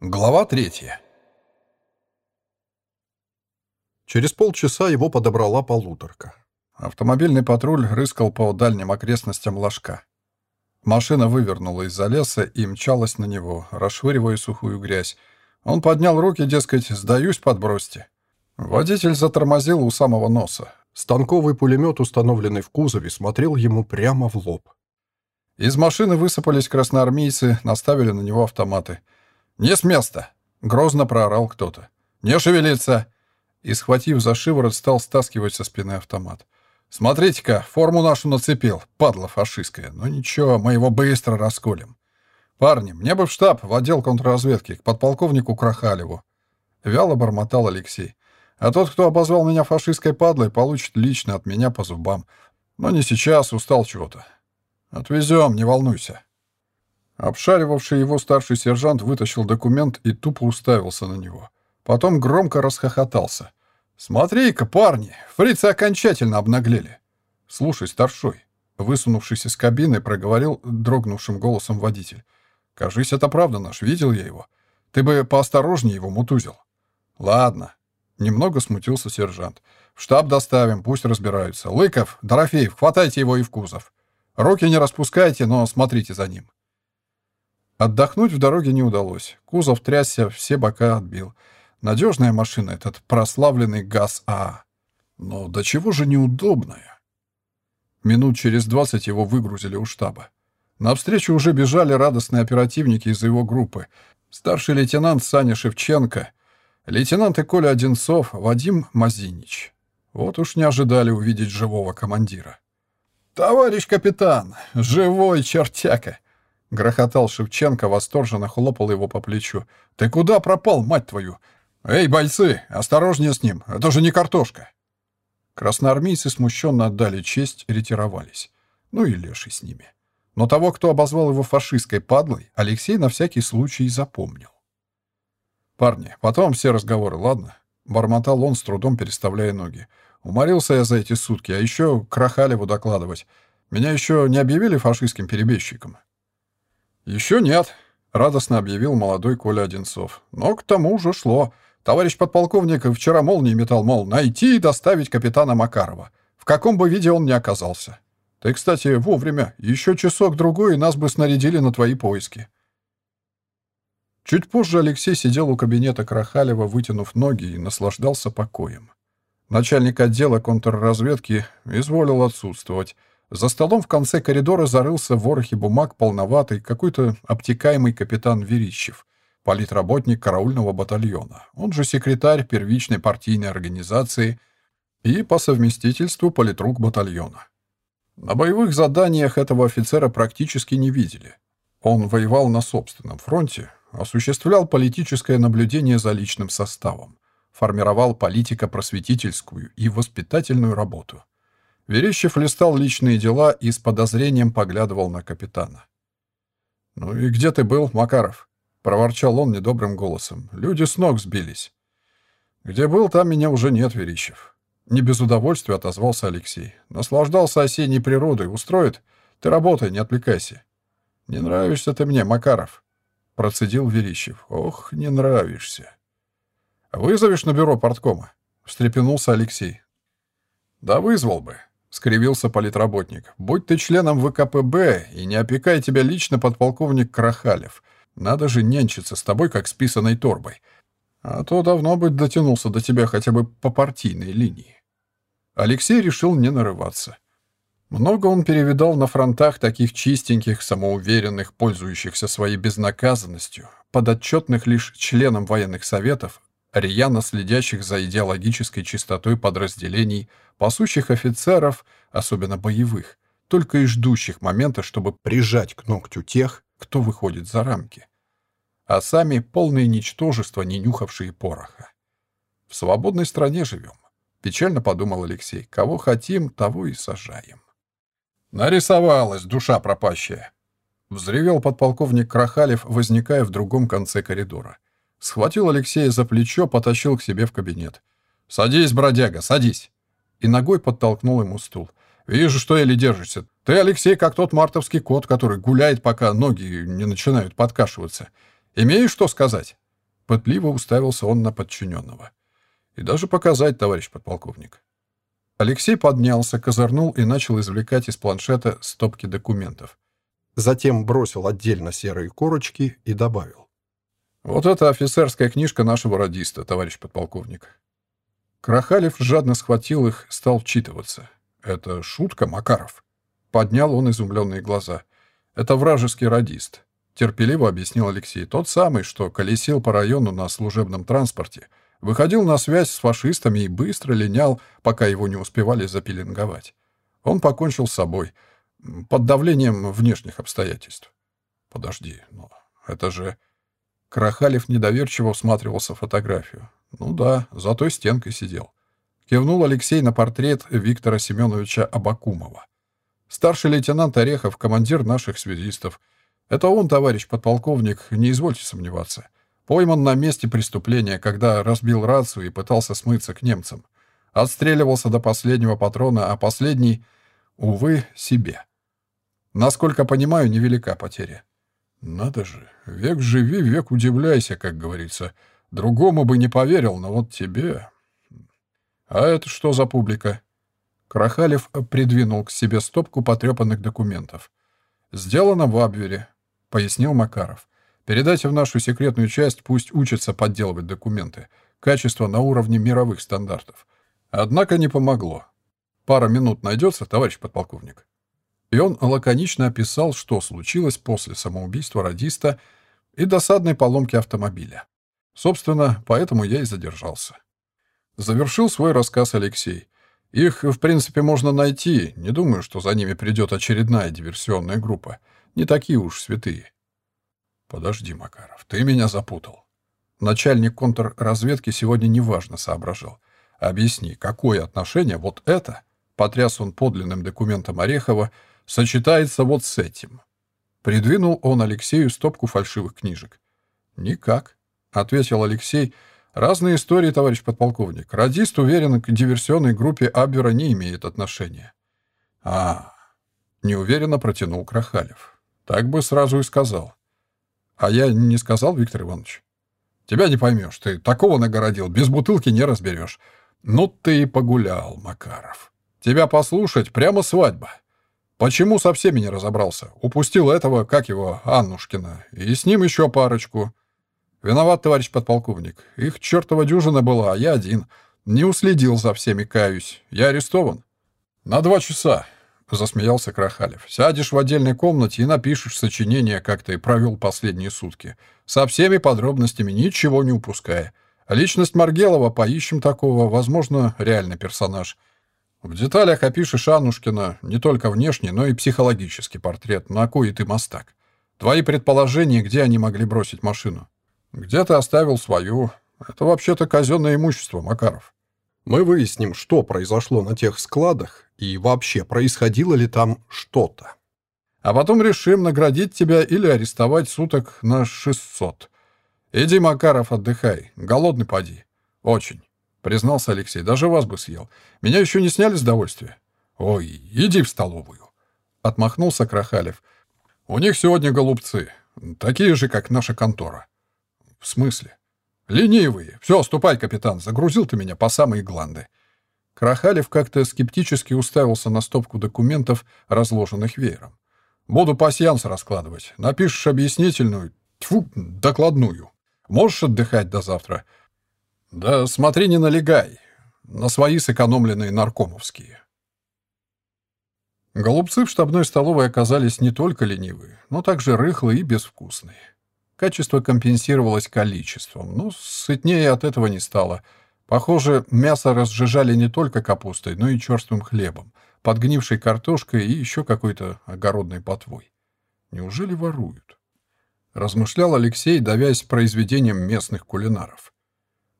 Глава третья. Через полчаса его подобрала полуторка. Автомобильный патруль рыскал по дальним окрестностям ложка. Машина вывернула из-за леса и мчалась на него, расшвыривая сухую грязь. Он поднял руки, дескать, «сдаюсь, подбросьте». Водитель затормозил у самого носа. Станковый пулемет, установленный в кузове, смотрел ему прямо в лоб. Из машины высыпались красноармейцы, наставили на него автоматы — «Не с места!» — грозно проорал кто-то. «Не шевелиться!» И, схватив за шиворот, стал стаскивать со спины автомат. «Смотрите-ка, форму нашу нацепил, падла фашистская. Ну ничего, мы его быстро расколем. Парни, мне бы в штаб, в отдел контрразведки, к подполковнику Крахалеву». Вяло бормотал Алексей. «А тот, кто обозвал меня фашистской падлой, получит лично от меня по зубам. Но не сейчас, устал чего-то. Отвезем, не волнуйся». Обшаривавший его старший сержант вытащил документ и тупо уставился на него. Потом громко расхохотался. «Смотри-ка, парни, фрицы окончательно обнаглели!» «Слушай, старшой!» Высунувшись из кабины, проговорил дрогнувшим голосом водитель. «Кажись, это правда наш, видел я его. Ты бы поосторожнее его мутузил». «Ладно». Немного смутился сержант. «В штаб доставим, пусть разбираются. Лыков, Дорофеев, хватайте его и в кузов. Руки не распускайте, но смотрите за ним». Отдохнуть в дороге не удалось. Кузов трясся, все бока отбил. Надежная машина, этот прославленный ГАЗ-А. Но до чего же неудобная? Минут через двадцать его выгрузили у штаба. Навстречу уже бежали радостные оперативники из его группы. Старший лейтенант Саня Шевченко, лейтенанты Коля Одинцов, Вадим Мазинич. Вот уж не ожидали увидеть живого командира. «Товарищ капитан, живой чертяка!» Грохотал Шевченко, восторженно хлопал его по плечу. «Ты куда пропал, мать твою? Эй, бойцы, осторожнее с ним, это же не картошка!» Красноармейцы смущенно отдали честь, ретировались. Ну и леший с ними. Но того, кто обозвал его фашистской падлой, Алексей на всякий случай запомнил. «Парни, потом все разговоры, ладно?» Бормотал он, с трудом переставляя ноги. «Уморился я за эти сутки, а еще Крахалеву докладывать. Меня еще не объявили фашистским перебежчиком?» «Еще нет», — радостно объявил молодой Коля Одинцов. «Но к тому уже шло. Товарищ подполковник вчера молнии метал, мол, найти и доставить капитана Макарова. В каком бы виде он ни оказался. Ты, кстати, вовремя. Еще часок-другой, и нас бы снарядили на твои поиски». Чуть позже Алексей сидел у кабинета Крахалева, вытянув ноги, и наслаждался покоем. Начальник отдела контрразведки изволил отсутствовать, за столом в конце коридора зарылся в ворохе бумаг полноватый, какой-то обтекаемый капитан Верищев, политработник караульного батальона, он же секретарь первичной партийной организации и по совместительству политрук батальона. На боевых заданиях этого офицера практически не видели. Он воевал на собственном фронте, осуществлял политическое наблюдение за личным составом, формировал политико-просветительскую и воспитательную работу. Верещев листал личные дела и с подозрением поглядывал на капитана. «Ну и где ты был, Макаров?» — проворчал он недобрым голосом. «Люди с ног сбились». «Где был, там меня уже нет, Верещев». Не без удовольствия отозвался Алексей. «Наслаждался осенней природой. Устроит? Ты работай, не отвлекайся». «Не нравишься ты мне, Макаров», — процедил Верищев. «Ох, не нравишься». «Вызовешь на бюро порткома?» — встрепенулся Алексей. «Да вызвал бы», — скривился политработник. «Будь ты членом ВКПБ, и не опекай тебя лично подполковник Крахалев. Надо же нянчиться с тобой, как с писаной торбой. А то давно бы дотянулся до тебя хотя бы по партийной линии». Алексей решил не нарываться. Много он перевидал на фронтах таких чистеньких, самоуверенных, пользующихся своей безнаказанностью, подотчетных лишь членам военных советов, рьяно следящих за идеологической чистотой подразделений, пасущих офицеров, особенно боевых, только и ждущих момента, чтобы прижать к ногтю тех, кто выходит за рамки. А сами полные ничтожества, не нюхавшие пороха. В свободной стране живем. Печально подумал Алексей. Кого хотим, того и сажаем. Нарисовалась душа пропащая. Взревел подполковник Крахалев, возникая в другом конце коридора. Схватил Алексея за плечо, потащил к себе в кабинет. «Садись, бродяга, садись!» И ногой подтолкнул ему стул. «Вижу, что еле держишься. Ты, Алексей, как тот мартовский кот, который гуляет, пока ноги не начинают подкашиваться. Имеешь что сказать?» Пытливо уставился он на подчиненного. «И даже показать, товарищ подполковник». Алексей поднялся, козырнул и начал извлекать из планшета стопки документов. Затем бросил отдельно серые корочки и добавил. «Вот это офицерская книжка нашего радиста, товарищ подполковник». Крахалев жадно схватил их, стал вчитываться. «Это шутка, Макаров?» Поднял он изумленные глаза. «Это вражеский радист терпеливо объяснил Алексей. Тот самый, что колесил по району на служебном транспорте, выходил на связь с фашистами и быстро линял, пока его не успевали запеленговать. Он покончил с собой под давлением внешних обстоятельств. Подожди, но это же... Крахалев недоверчиво всматривался в фотографию. Ну да, за той стенкой сидел. Кивнул Алексей на портрет Виктора Семеновича Абакумова. Старший лейтенант Орехов, командир наших связистов — это он, товарищ подполковник, не извольте сомневаться. Пойман на месте преступления, когда разбил рацию и пытался смыться к немцам. Отстреливался до последнего патрона, а последний, увы, себе. Насколько понимаю, невелика потеря. Надо же, век живи, век удивляйся, как говорится. Другому бы не поверил, но вот тебе... А это что за публика? Крахалев придвинул к себе стопку потрепанных документов. Сделано в Абвере. — пояснил Макаров. «Передайте в нашу секретную часть, пусть учатся подделывать документы. Качество на уровне мировых стандартов. Однако не помогло. Пара минут найдется, товарищ подполковник». И он лаконично описал, что случилось после самоубийства радиста и досадной поломки автомобиля. Собственно, поэтому я и задержался. Завершил свой рассказ Алексей. Их, в принципе, можно найти. Не думаю, что за ними придет очередная диверсионная группа не такие уж святые. Подожди, Макаров, ты меня запутал. Начальник контрразведки сегодня неважно соображал. Объясни, какое отношение вот это, потряс он подлинным документом Орехова, сочетается вот с этим. Придвинул он Алексею стопку фальшивых книжек. «Никак», — ответил Алексей. «Разные истории, товарищ подполковник. Радист уверен, к диверсионной группе Абвера не имеет отношения». «А, — неуверенно протянул Крахалев. Так бы сразу и сказал. А я не сказал, Виктор Иванович? Тебя не поймешь. Ты такого нагородил, без бутылки не разберешь. Ну ты и погулял, Макаров. Тебя послушать, прямо свадьба. Почему со всеми не разобрался? Упустил этого, как его, Аннушкина, и с ним еще парочку. Виноват, товарищ подполковник. Их чертова дюжина была, а я один. Не уследил за всеми, каюсь. Я арестован. На два часа. — засмеялся Крахалев. «Сядешь в отдельной комнате и напишешь сочинение, как ты провел последние сутки. Со всеми подробностями, ничего не упуская. Личность Маргелова, поищем такого, возможно, реальный персонаж. В деталях опишешь Аннушкина не только внешний, но и психологический портрет, на кой ты мастак. Твои предположения, где они могли бросить машину? Где ты оставил свою? Это вообще-то казенное имущество, Макаров». Мы выясним, что произошло на тех складах и вообще происходило ли там что-то. А потом решим наградить тебя или арестовать суток на 600. Иди, Макаров, отдыхай. Голодный поди. Очень, признался Алексей. Даже вас бы съел. Меня еще не сняли с довольствия. Ой, иди в столовую. Отмахнулся Крахалев. У них сегодня голубцы. Такие же, как наша контора. В смысле? «Ленивые! Все, ступай, капитан, загрузил ты меня по самые гланды». Крахалев как-то скептически уставился на стопку документов, разложенных веером. «Буду пасьянс раскладывать. Напишешь объяснительную, тьфу, докладную. Можешь отдыхать до завтра?» «Да смотри, не налегай. На свои сэкономленные наркомовские». Голубцы в штабной столовой оказались не только ленивые, но также рыхлые и безвкусные. Качество компенсировалось количеством, но сытнее от этого не стало. Похоже, мясо разжижали не только капустой, но и черствым хлебом, подгнившей картошкой и еще какой-то огородной ботвой. Неужели воруют? Размышлял Алексей, давясь произведением местных кулинаров.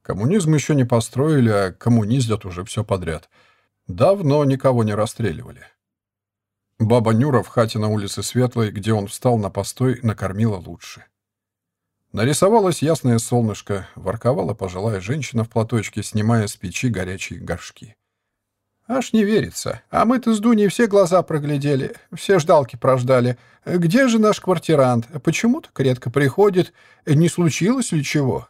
Коммунизм еще не построили, а коммуниздят уже все подряд. Давно никого не расстреливали. Баба Нюра в хате на улице Светлой, где он встал на постой, накормила лучше. Нарисовалось ясное солнышко, ворковала пожилая женщина в платочке, снимая с печи горячие горшки. «Аж не верится. А мы-то с Дуней все глаза проглядели, все ждалки прождали. Где же наш квартирант? Почему так редко приходит? Не случилось ли чего?»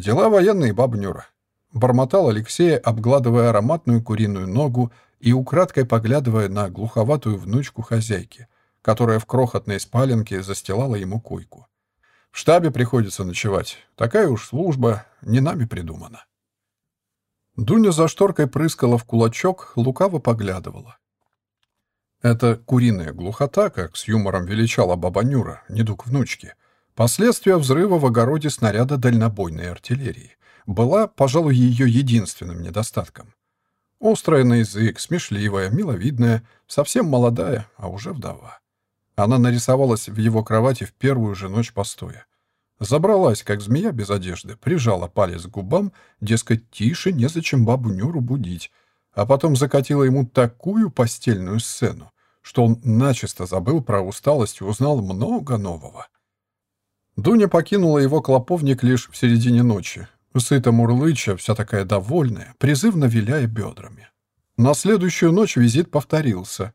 Дела военные, бабнюра. Бормотал Алексея, обгладывая ароматную куриную ногу и украдкой поглядывая на глуховатую внучку хозяйки, которая в крохотной спаленке застилала ему койку. В штабе приходится ночевать. Такая уж служба, не нами придумана. Дуня за шторкой прыскала в кулачок, лукаво поглядывала. Это куриная глухота, как с юмором величала баба Нюра, недуг внучки. Последствия взрыва в огороде снаряда дальнобойной артиллерии была, пожалуй, ее единственным недостатком. Острая на язык, смешливая, миловидная, совсем молодая, а уже вдова. Она нарисовалась в его кровати в первую же ночь постоя. Забралась, как змея без одежды, прижала палец к губам, дескать, тише, незачем бабу Нюру будить, а потом закатила ему такую постельную сцену, что он начисто забыл про усталость и узнал много нового. Дуня покинула его клоповник лишь в середине ночи, сыто мурлыча, вся такая довольная, призывно виляя бедрами. На следующую ночь визит повторился.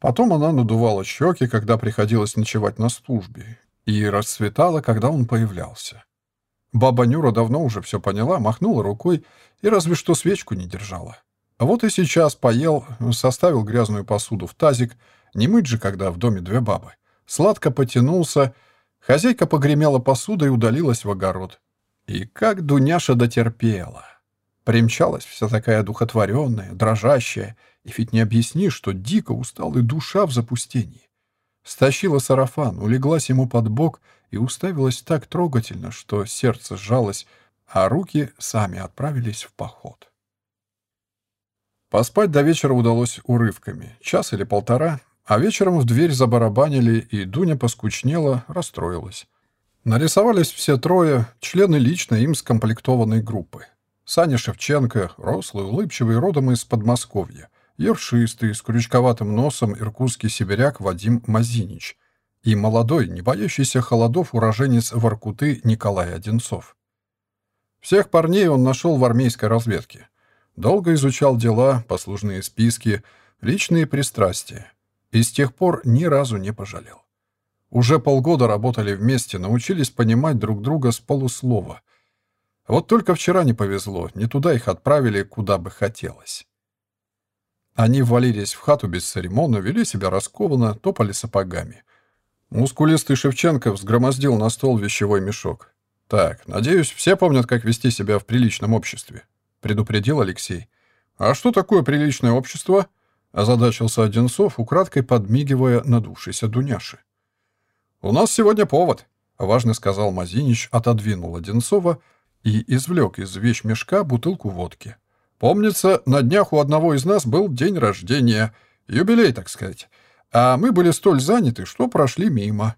Потом она надувала щеки, когда приходилось ночевать на службе, и расцветала, когда он появлялся. Баба Нюра давно уже все поняла, махнула рукой и разве что свечку не держала. А вот и сейчас поел, составил грязную посуду в тазик, не мыть же, когда в доме две бабы. Сладко потянулся, хозяйка погремела посудой и удалилась в огород. И как Дуняша дотерпела. Примчалась вся такая духотворенная, дрожащая, и ведь не объяснишь, что дико устала и душа в запустении. Стащила сарафан, улеглась ему под бок и уставилась так трогательно, что сердце сжалось, а руки сами отправились в поход. Поспать до вечера удалось урывками, час или полтора, а вечером в дверь забарабанили, и Дуня поскучнела, расстроилась. Нарисовались все трое, члены лично им скомплектованной группы. Саня Шевченко, рослый, улыбчивый, родом из Подмосковья, ершистый, с крючковатым носом иркутский сибиряк Вадим Мазинич и молодой, не боящийся холодов уроженец Воркуты Николай Одинцов. Всех парней он нашел в армейской разведке. Долго изучал дела, послужные списки, личные пристрастия. И с тех пор ни разу не пожалел. Уже полгода работали вместе, научились понимать друг друга с полуслова. Вот только вчера не повезло, не туда их отправили, куда бы хотелось. Они ввалились в хату без церемона, вели себя раскованно, топали сапогами. Мускулистый Шевченко взгромоздил на стол вещевой мешок. «Так, надеюсь, все помнят, как вести себя в приличном обществе предупредил Алексей. «А что такое приличное общество?» Озадачился Одинцов, украдкой подмигивая надувшейся Дуняши. «У нас сегодня повод», — важно сказал Мазинич, отодвинул Одинцова и извлек из вещмешка бутылку водки. «Помнится, на днях у одного из нас был день рождения, юбилей, так сказать, а мы были столь заняты, что прошли мимо».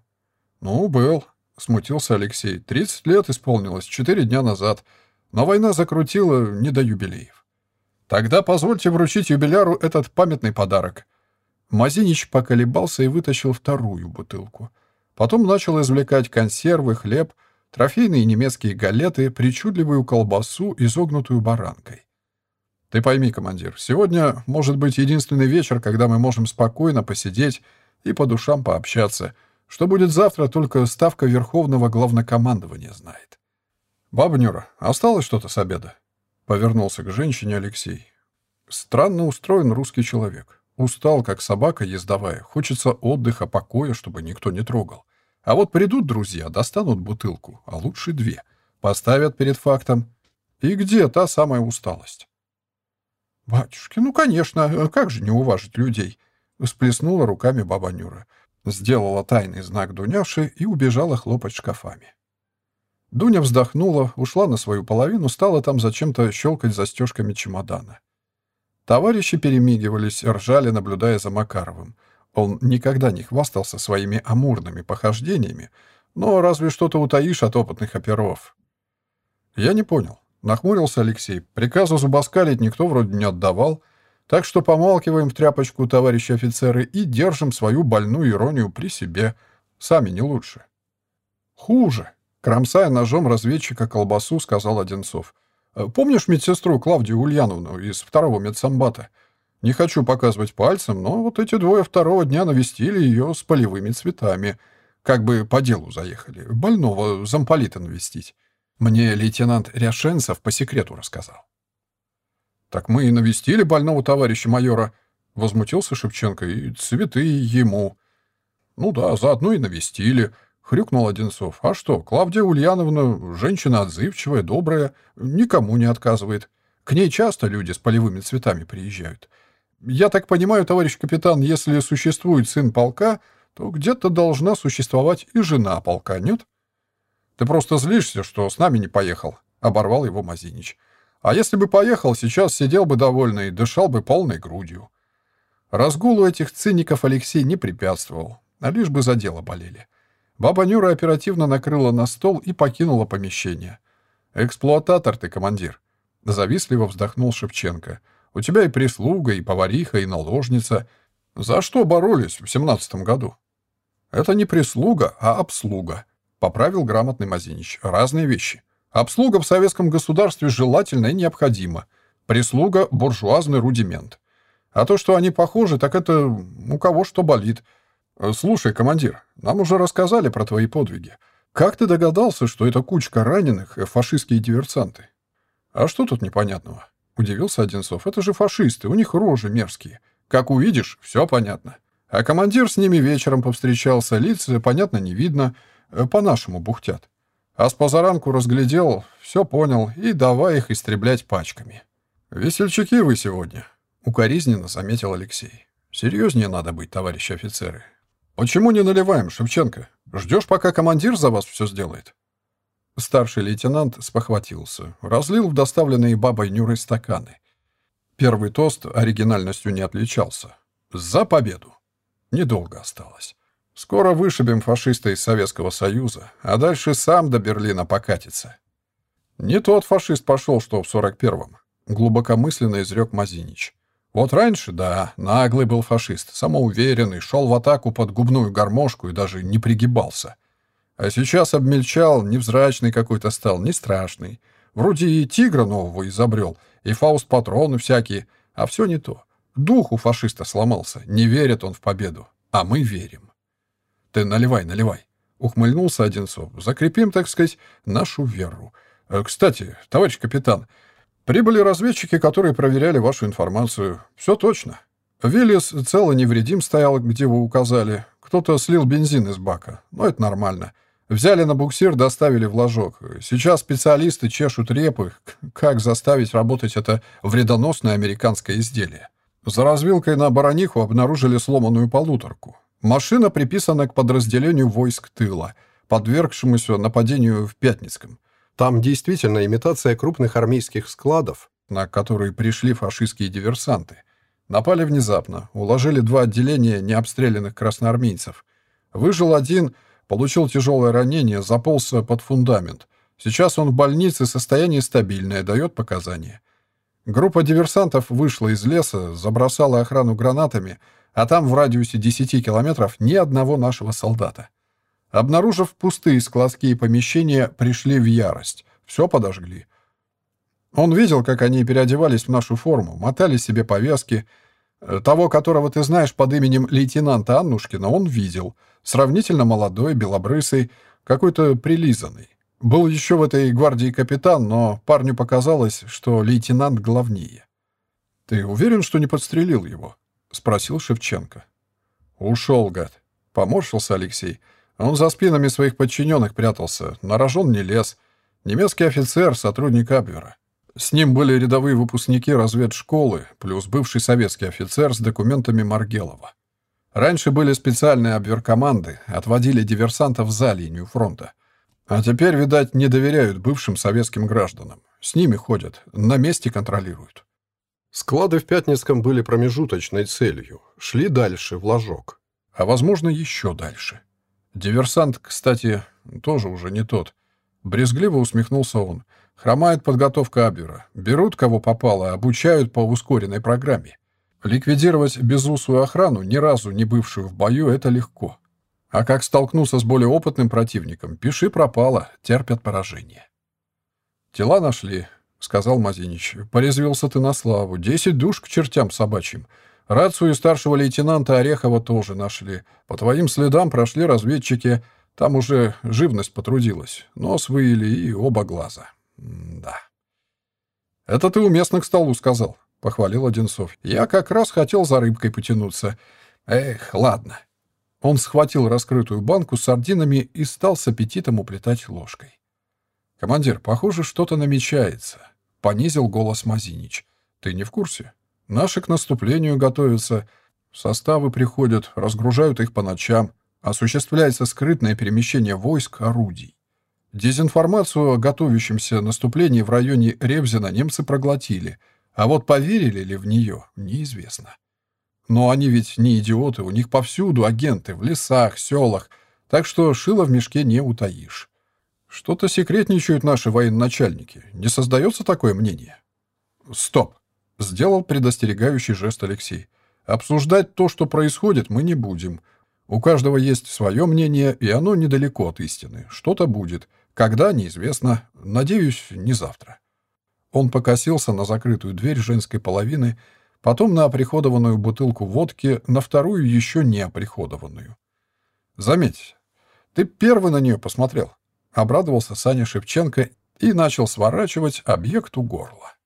«Ну, был», — смутился Алексей. «Тридцать лет исполнилось, четыре дня назад. Но война закрутила не до юбилеев. Тогда позвольте вручить юбиляру этот памятный подарок. Мазинич поколебался и вытащил вторую бутылку. Потом начал извлекать консервы, хлеб, трофейные немецкие галеты, причудливую колбасу, изогнутую баранкой. Ты пойми, командир, сегодня может быть единственный вечер, когда мы можем спокойно посидеть и по душам пообщаться. Что будет завтра, только ставка Верховного Главнокомандования знает. «Баба Нюра, осталось что-то с обеда?» Повернулся к женщине Алексей. «Странно устроен русский человек. Устал, как собака ездовая. Хочется отдыха, покоя, чтобы никто не трогал. А вот придут друзья, достанут бутылку, а лучше две. Поставят перед фактом. И где та самая усталость?» «Батюшки, ну, конечно, как же не уважить людей?» Сплеснула руками баба Нюра. Сделала тайный знак Дуняши и убежала хлопать шкафами. Дуня вздохнула, ушла на свою половину, стала там зачем-то щелкать застежками чемодана. Товарищи перемигивались, ржали, наблюдая за Макаровым. Он никогда не хвастался своими амурными похождениями, но разве что-то утаишь от опытных оперов. Я не понял. Нахмурился Алексей. Приказу зубоскалить никто вроде не отдавал, так что помалкиваем в тряпочку, товарищи офицеры, и держим свою больную иронию при себе. Сами не лучше. Хуже. Кромсая ножом разведчика колбасу, сказал Одинцов. «Э, «Помнишь медсестру Клавдию Ульяновну из второго медсамбата? Не хочу показывать пальцем, но вот эти двое второго дня навестили ее с полевыми цветами. Как бы по делу заехали. Больного замполита навестить. Мне лейтенант Ряшенцев по секрету рассказал. «Так мы и навестили больного товарища майора», — возмутился Шевченко, — «и цветы ему». «Ну да, заодно и навестили», — хрюкнул Одинцов. «А что, Клавдия Ульяновна женщина отзывчивая, добрая, никому не отказывает. К ней часто люди с полевыми цветами приезжают. Я так понимаю, товарищ капитан, если существует сын полка, то где-то должна существовать и жена полка, нет? Ты просто злишься, что с нами не поехал», — оборвал его Мазинич. А если бы поехал, сейчас сидел бы довольный дышал бы полной грудью. Разгулу этих циников Алексей не препятствовал, а лишь бы за дело болели. Баба Нюра оперативно накрыла на стол и покинула помещение. «Эксплуататор ты, командир!» Завистливо вздохнул Шевченко. «У тебя и прислуга, и повариха, и наложница. За что боролись в семнадцатом году?» «Это не прислуга, а обслуга», — поправил грамотный Мазинич. «Разные вещи. Обслуга в советском государстве желательна и необходима. Прислуга – буржуазный рудимент. А то, что они похожи, так это у кого что болит. Слушай, командир, нам уже рассказали про твои подвиги. Как ты догадался, что это кучка раненых – фашистские диверсанты? А что тут непонятного? Удивился Одинцов. Это же фашисты, у них рожи мерзкие. Как увидишь, все понятно. А командир с ними вечером повстречался, лиц, понятно, не видно, по-нашему бухтят. А с позаранку разглядел, все понял, и давай их истреблять пачками. «Весельчаки вы сегодня», — укоризненно заметил Алексей. «Серьезнее надо быть, товарищи офицеры. Почему не наливаем, Шевченко? Ждешь, пока командир за вас все сделает?» Старший лейтенант спохватился, разлил в доставленные бабой Нюрой стаканы. Первый тост оригинальностью не отличался. «За победу!» Недолго осталось. Скоро вышибем фашиста из Советского Союза, а дальше сам до Берлина покатится. Не тот фашист пошел, что в 41-м, глубокомысленно изрек Мазинич. Вот раньше, да, наглый был фашист, самоуверенный, шел в атаку под губную гармошку и даже не пригибался. А сейчас обмельчал, невзрачный какой-то стал, не страшный. Вроде и тигра нового изобрел, и фауст-патроны всякие, а все не то. Дух у фашиста сломался, не верит он в победу, а мы верим. Ты наливай, наливай. Ухмыльнулся Одинцов. Закрепим, так сказать, нашу веру. Э, кстати, товарищ капитан, прибыли разведчики, которые проверяли вашу информацию. Все точно. Виллис цело невредим стоял, где вы указали. Кто-то слил бензин из бака. Но это нормально. Взяли на буксир, доставили в ложок. Сейчас специалисты чешут репы, как заставить работать это вредоносное американское изделие. За развилкой на Бараниху обнаружили сломанную полуторку. Машина приписана к подразделению войск тыла, подвергшемуся нападению в Пятницком. Там действительно имитация крупных армейских складов, на которые пришли фашистские диверсанты. Напали внезапно, уложили два отделения необстрелянных красноармейцев. Выжил один, получил тяжелое ранение, заползся под фундамент. Сейчас он в больнице, состояние стабильное, дает показания. Группа диверсантов вышла из леса, забросала охрану гранатами — а там в радиусе 10 километров ни одного нашего солдата. Обнаружив пустые складские помещения, пришли в ярость. Все подожгли. Он видел, как они переодевались в нашу форму, мотали себе повязки. Того, которого ты знаешь под именем лейтенанта Аннушкина, он видел. Сравнительно молодой, белобрысый, какой-то прилизанный. Был еще в этой гвардии капитан, но парню показалось, что лейтенант главнее. Ты уверен, что не подстрелил его? — спросил Шевченко. «Ушел, гад», — поморщился Алексей. Он за спинами своих подчиненных прятался, на рожон не лез. Немецкий офицер, сотрудник Абвера. С ним были рядовые выпускники разведшколы, плюс бывший советский офицер с документами Маргелова. Раньше были специальные обверкоманды, отводили диверсантов за линию фронта. А теперь, видать, не доверяют бывшим советским гражданам. С ними ходят, на месте контролируют. Склады в Пятницком были промежуточной целью. Шли дальше, в ложок. А, возможно, еще дальше. Диверсант, кстати, тоже уже не тот. Брезгливо усмехнулся он. Хромает подготовка Абвера. Берут, кого попало, обучают по ускоренной программе. Ликвидировать безусую охрану, ни разу не бывшую в бою, это легко. А как столкнуться с более опытным противником, пиши пропало, терпят поражение. Тела нашли, — сказал Мазинич. «Порезвился ты на славу. Десять душ к чертям собачьим. Рацию старшего лейтенанта Орехова тоже нашли. По твоим следам прошли разведчики. Там уже живность потрудилась. Нос выели и оба глаза. М да. «Это ты уместно к столу сказал», — похвалил Одинцов. «Я как раз хотел за рыбкой потянуться. Эх, ладно». Он схватил раскрытую банку с сардинами и стал с аппетитом уплетать ложкой. «Командир, похоже, что-то намечается», — понизил голос Мазинич. «Ты не в курсе? Наши к наступлению готовятся. Составы приходят, разгружают их по ночам. Осуществляется скрытное перемещение войск, орудий. Дезинформацию о готовящемся наступлении в районе Ревзина немцы проглотили, а вот поверили ли в нее, неизвестно. Но они ведь не идиоты, у них повсюду агенты, в лесах, селах, так что шило в мешке не утаишь. Что-то секретничают наши военачальники. Не создается такое мнение? Стоп! Сделал предостерегающий жест Алексей. Обсуждать то, что происходит, мы не будем. У каждого есть свое мнение, и оно недалеко от истины. Что-то будет. Когда, неизвестно. Надеюсь, не завтра. Он покосился на закрытую дверь женской половины, потом на оприходованную бутылку водки, на вторую еще не оприходованную. «Заметь, ты первый на нее посмотрел», — обрадовался Саня Шевченко и начал сворачивать объект у горла.